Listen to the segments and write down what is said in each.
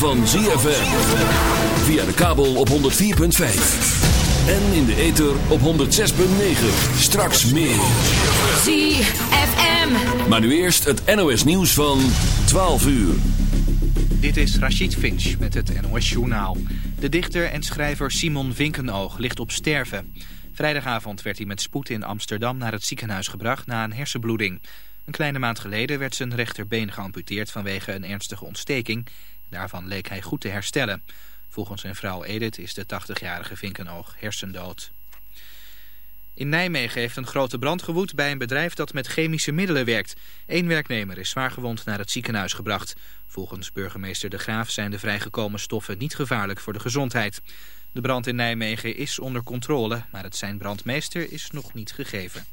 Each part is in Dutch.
van ZFM. Via de kabel op 104.5. En in de ether op 106.9. Straks meer. ZFM. Maar nu eerst het NOS nieuws van 12 uur. Dit is Rachid Finch met het NOS Journaal. De dichter en schrijver Simon Winkenoog ligt op sterven. Vrijdagavond werd hij met spoed in Amsterdam naar het ziekenhuis gebracht na een hersenbloeding. Een kleine maand geleden werd zijn rechterbeen geamputeerd vanwege een ernstige ontsteking Daarvan leek hij goed te herstellen. Volgens zijn vrouw Edith is de 80-jarige Vinkenoog hersendood. In Nijmegen heeft een grote brand gewoed bij een bedrijf dat met chemische middelen werkt. Eén werknemer is zwaargewond naar het ziekenhuis gebracht. Volgens burgemeester De Graaf zijn de vrijgekomen stoffen niet gevaarlijk voor de gezondheid. De brand in Nijmegen is onder controle, maar het zijn brandmeester is nog niet gegeven.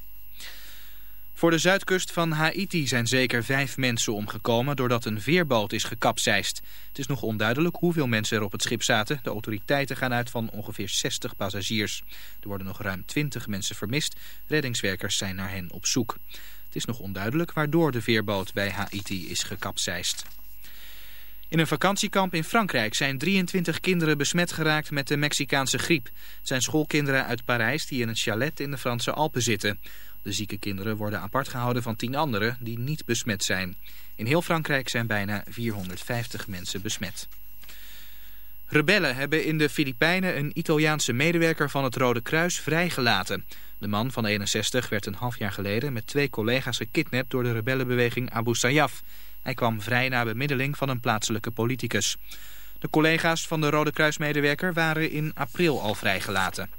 Voor de zuidkust van Haiti zijn zeker vijf mensen omgekomen doordat een veerboot is gekapseist. Het is nog onduidelijk hoeveel mensen er op het schip zaten. De autoriteiten gaan uit van ongeveer 60 passagiers. Er worden nog ruim 20 mensen vermist. Reddingswerkers zijn naar hen op zoek. Het is nog onduidelijk waardoor de veerboot bij Haiti is gekapseist. In een vakantiekamp in Frankrijk zijn 23 kinderen besmet geraakt met de Mexicaanse griep. Het zijn schoolkinderen uit Parijs die in een chalet in de Franse Alpen zitten. De zieke kinderen worden apart gehouden van tien anderen die niet besmet zijn. In heel Frankrijk zijn bijna 450 mensen besmet. Rebellen hebben in de Filipijnen een Italiaanse medewerker van het Rode Kruis vrijgelaten. De man van 61 werd een half jaar geleden met twee collega's gekidnapt door de rebellenbeweging Abu Sayyaf. Hij kwam vrij na bemiddeling van een plaatselijke politicus. De collega's van de Rode Kruismedewerker waren in april al vrijgelaten.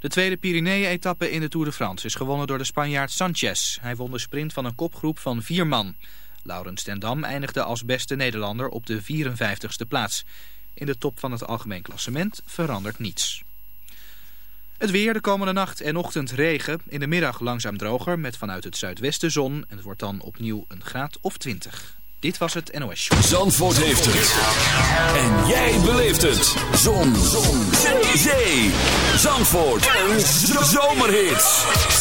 De tweede Pyrenee-etappe in de Tour de France is gewonnen door de Spanjaard Sanchez. Hij won de sprint van een kopgroep van vier man. Laurens ten Dam eindigde als beste Nederlander op de 54ste plaats. In de top van het algemeen klassement verandert niets. Het weer de komende nacht en ochtend regen. In de middag langzaam droger met vanuit het zuidwesten zon. En het wordt dan opnieuw een graad of 20. Dit was het NOS Show. Zandvoort heeft het. En jij beleeft het. Zon. Zon. Zee. Zandvoort. Een zomerhit.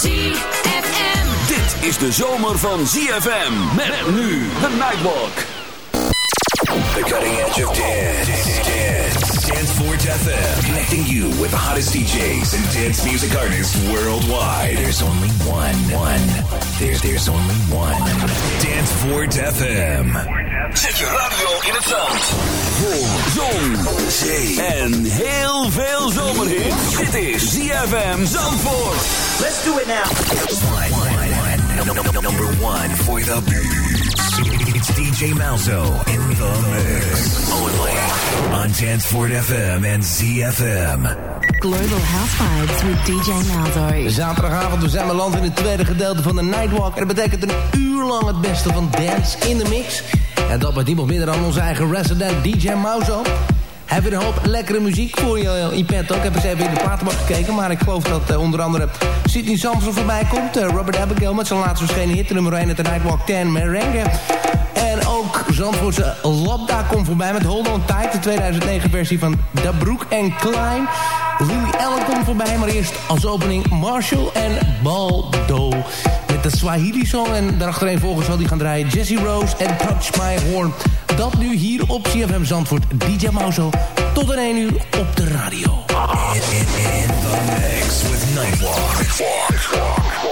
ZFM. Dit is de zomer van ZFM. Met nu de Nightwalk. The cutting edge of dance. Dance. Danceport FM. Connecting you with the hottest DJs and dance music artists worldwide. There's only one. One. There's, there's only one. Danceport FM. Zet je radio in het zand. Voor zon, zee en heel veel zomerhit. Dit is ZFM Zandvoort. Let's do it now. One. one, no, no, no, number one for the beats. DJ Malzo in the mix. Only on Danceport FM and ZFM. Global House Vibes with DJ Malzo. Zaterdagavond, we zijn beland in het tweede gedeelte van de Nightwalk. En dat betekent een uur lang het beste van dance in de mix. En dat met niemand minder dan onze eigen resident DJ Mauzo. Hebben we een hoop lekkere muziek voor je in pet ook. Ik heb eens even in de platenbak gekeken. Maar ik geloof dat uh, onder andere Sidney Samson voorbij komt. Uh, Robert Abigail met zijn laatste verschenen hit nummer 1 uit de Nightwalk 10 Merengue. Zandvoortse Labda komt voorbij met Hold On Tight. De 2009 versie van Da Broek en Klein. Louis Allen komt voorbij. Maar eerst als opening Marshall en Baldo. Met de Swahili song. En daarachtereen volgens wel die gaan draaien Jesse Rose en Touch My Horn. Dat nu hier op CFM Zandvoort. DJ Mauzo. Tot in 1 uur op de radio. In, in, the with. Nightwalk.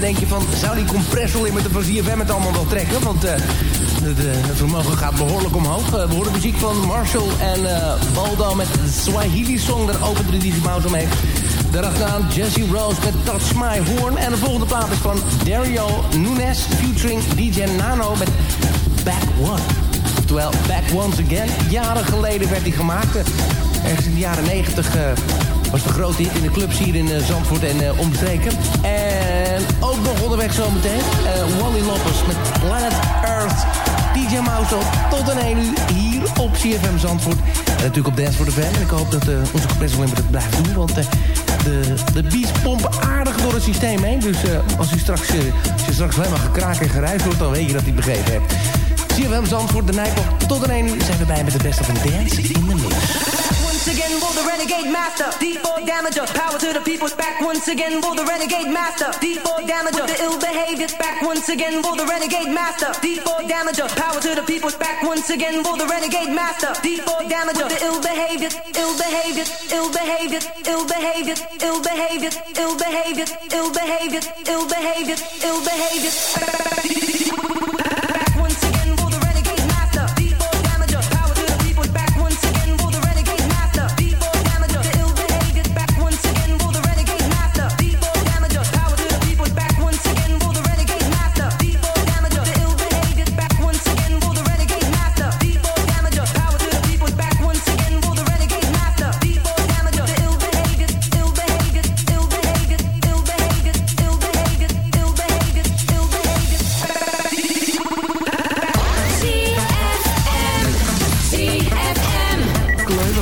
Denk je van, zou die compressor van ZFM het allemaal wel trekken? Want uh, het, uh, het, vermogen gaat behoorlijk omhoog. Uh, we horen muziek van Marshall en Baldo met de Swahili-song. Daar opent de Dizzy Mouse omheen. Daarachteraan Jesse Rose met Touch My Horn. En de volgende plaat is van Dario Nunes featuring DJ Nano met Back One. Oftewel, Back Once Again. Jaren geleden werd die gemaakt. Ergens in de jaren 90 uh, was de grote in de clubs hier in uh, Zandvoort en uh, omstreken. En ook nog onderweg zometeen. Wally Loppers met Planet Earth. DJ Mouse tot een 1 uur hier op CFM Zandvoort. En natuurlijk op Dance for the Fan. En ik hoop dat onze compressor het blijft doen. Want de, de beats pompen aardig door het systeem heen. Dus als u straks, je straks helemaal gekraakt en gereisd wordt... dan weet je dat hij begrepen hebt. CFM Zandvoort, de Nightwalk. Tot een 1 uur zijn we bij met de beste van Dance in the Mix. Once again, will the renegade master. D4 damager. Power to the people. Back once again, will the renegade master. D4 damager. With the ill behavior. Back once again, will the renegade master. D4 damager. Power to the people. Back once again, will the renegade master. D4 damager. With the ill behavior. Ill behavior. Ill behavior. Ill behavior. Ill behavior. Ill behavior. Ill behavior. Ill behavior. Ill behavior.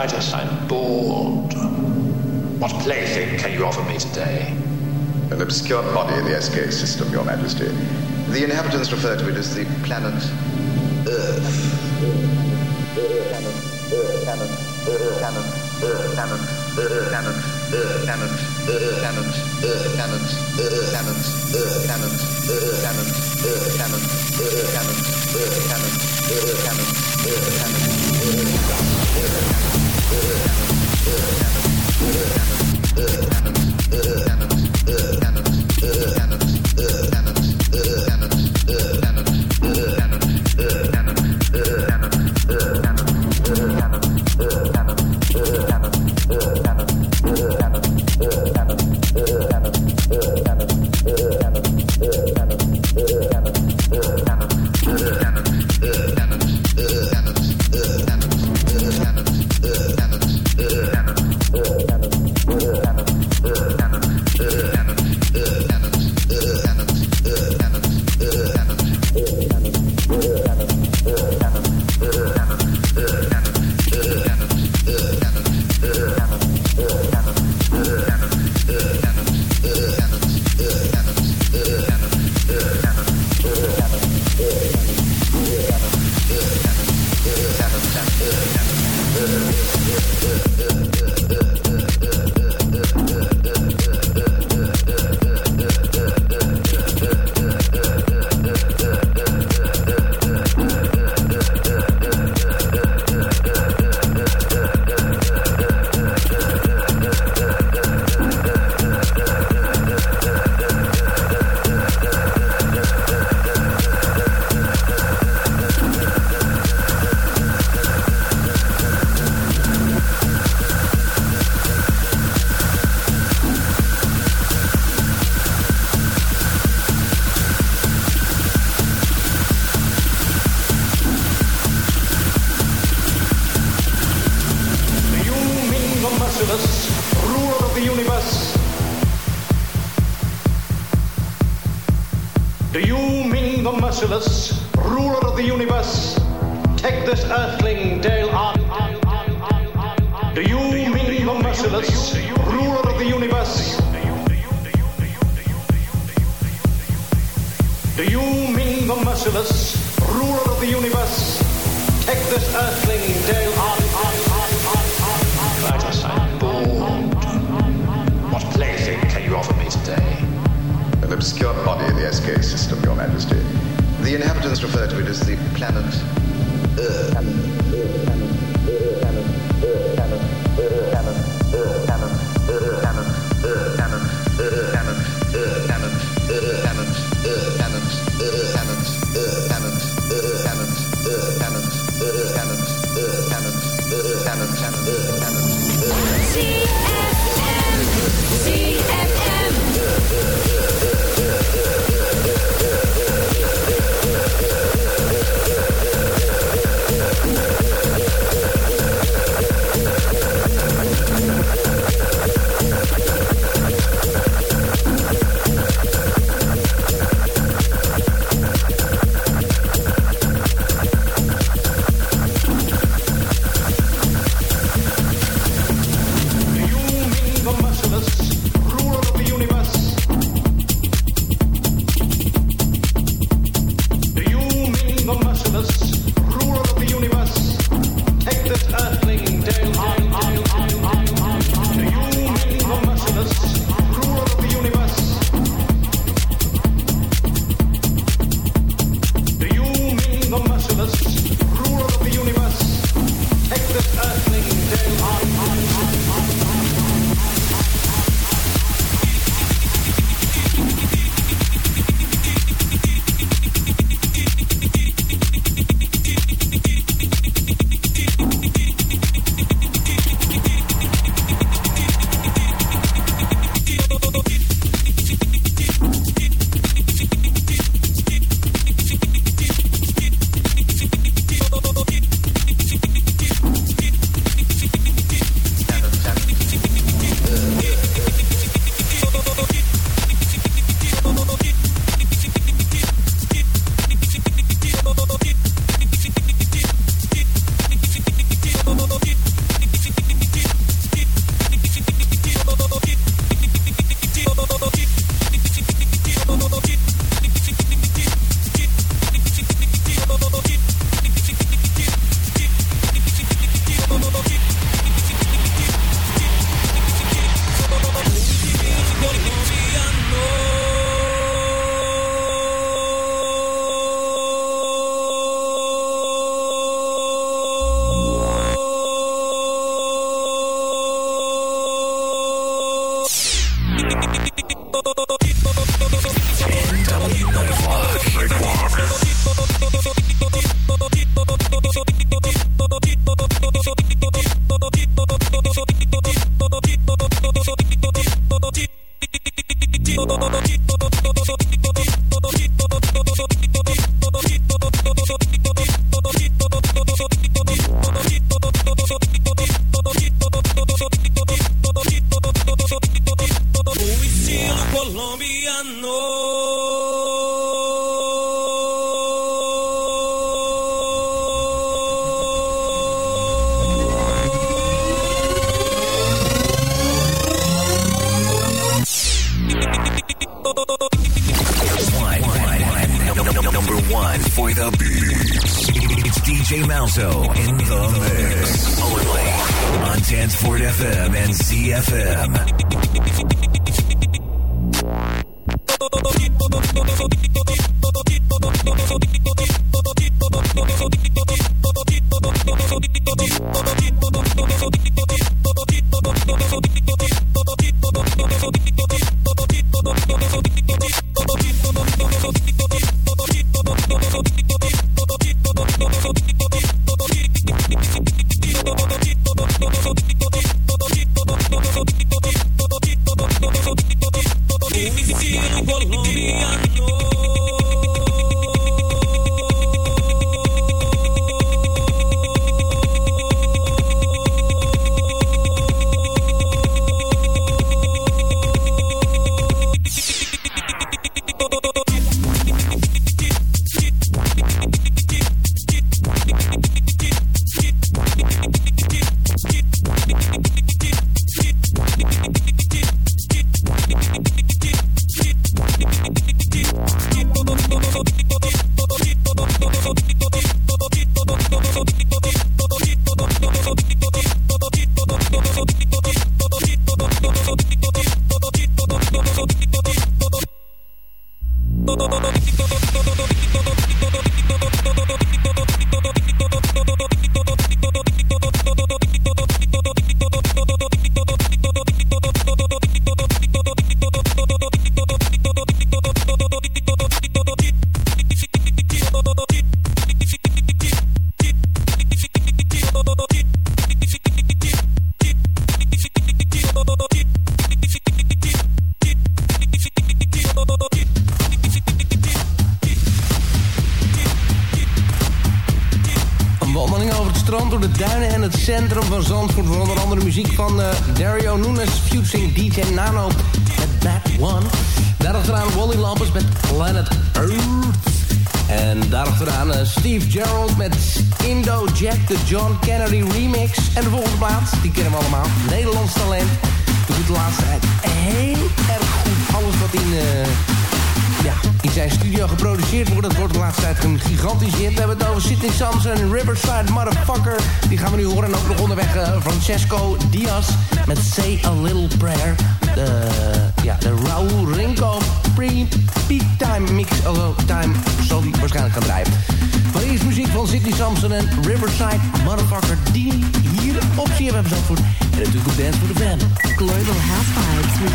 I just, I'm bored. What plaything can you offer me today? An obscure body in the SK system, Your Majesty. The inhabitants refer to it as the planet Earth. Yeah. Yeah.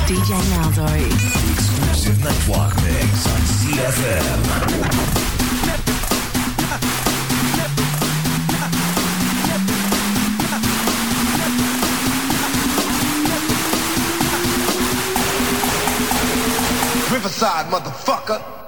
DJ Malzo. Exclusive Nightwalk mix on CFM. Riverside, motherfucker.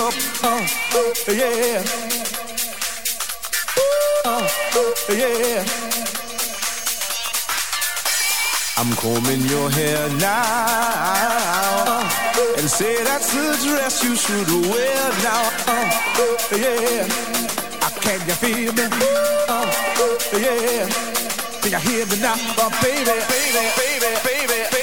up, uh, yeah. Uh, yeah. I'm combing your hair now uh, and say that's the dress you should wear now. Uh, yeah. I can you feel me? Uh, yeah. Can you hear me now, uh, baby, baby, baby, baby? baby.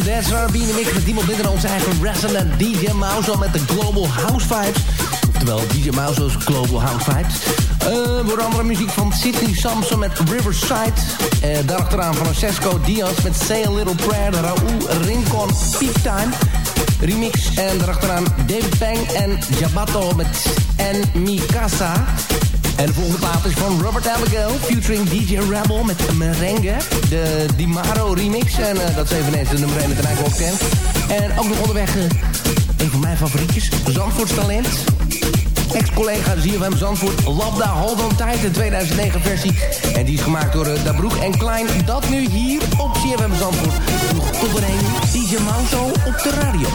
Van Dance R&B in de mix met iemand dan onze eigen resident DJ Mauzo met de Global House Vibes. Oftewel DJ Mauzo's Global House Vibes. Uh, voor andere muziek van Sidney Samson met Riverside. Uh, daarachteraan Francesco Diaz met Say a Little Prayer. Raúl Rincon Peak Time remix. En daarachteraan David Peng en Jabato met En Mikasa. En de volgende plaat is van Robert Abigail, featuring DJ Rebel met Merengue. De Dimaro remix. En uh, dat is eveneens de nummer 1 met een eigen. En ook nog onderweg uh, een van mijn favorietjes, Zandvoorts Talent. Ex-collega ZFM Zandvoort, Labda Hold On Tight, de 2009 versie. En die is gemaakt door uh, Dabroek en Klein. Dat nu hier op ZFM Zandvoort. Nog tot een DJ Mauso op de radio.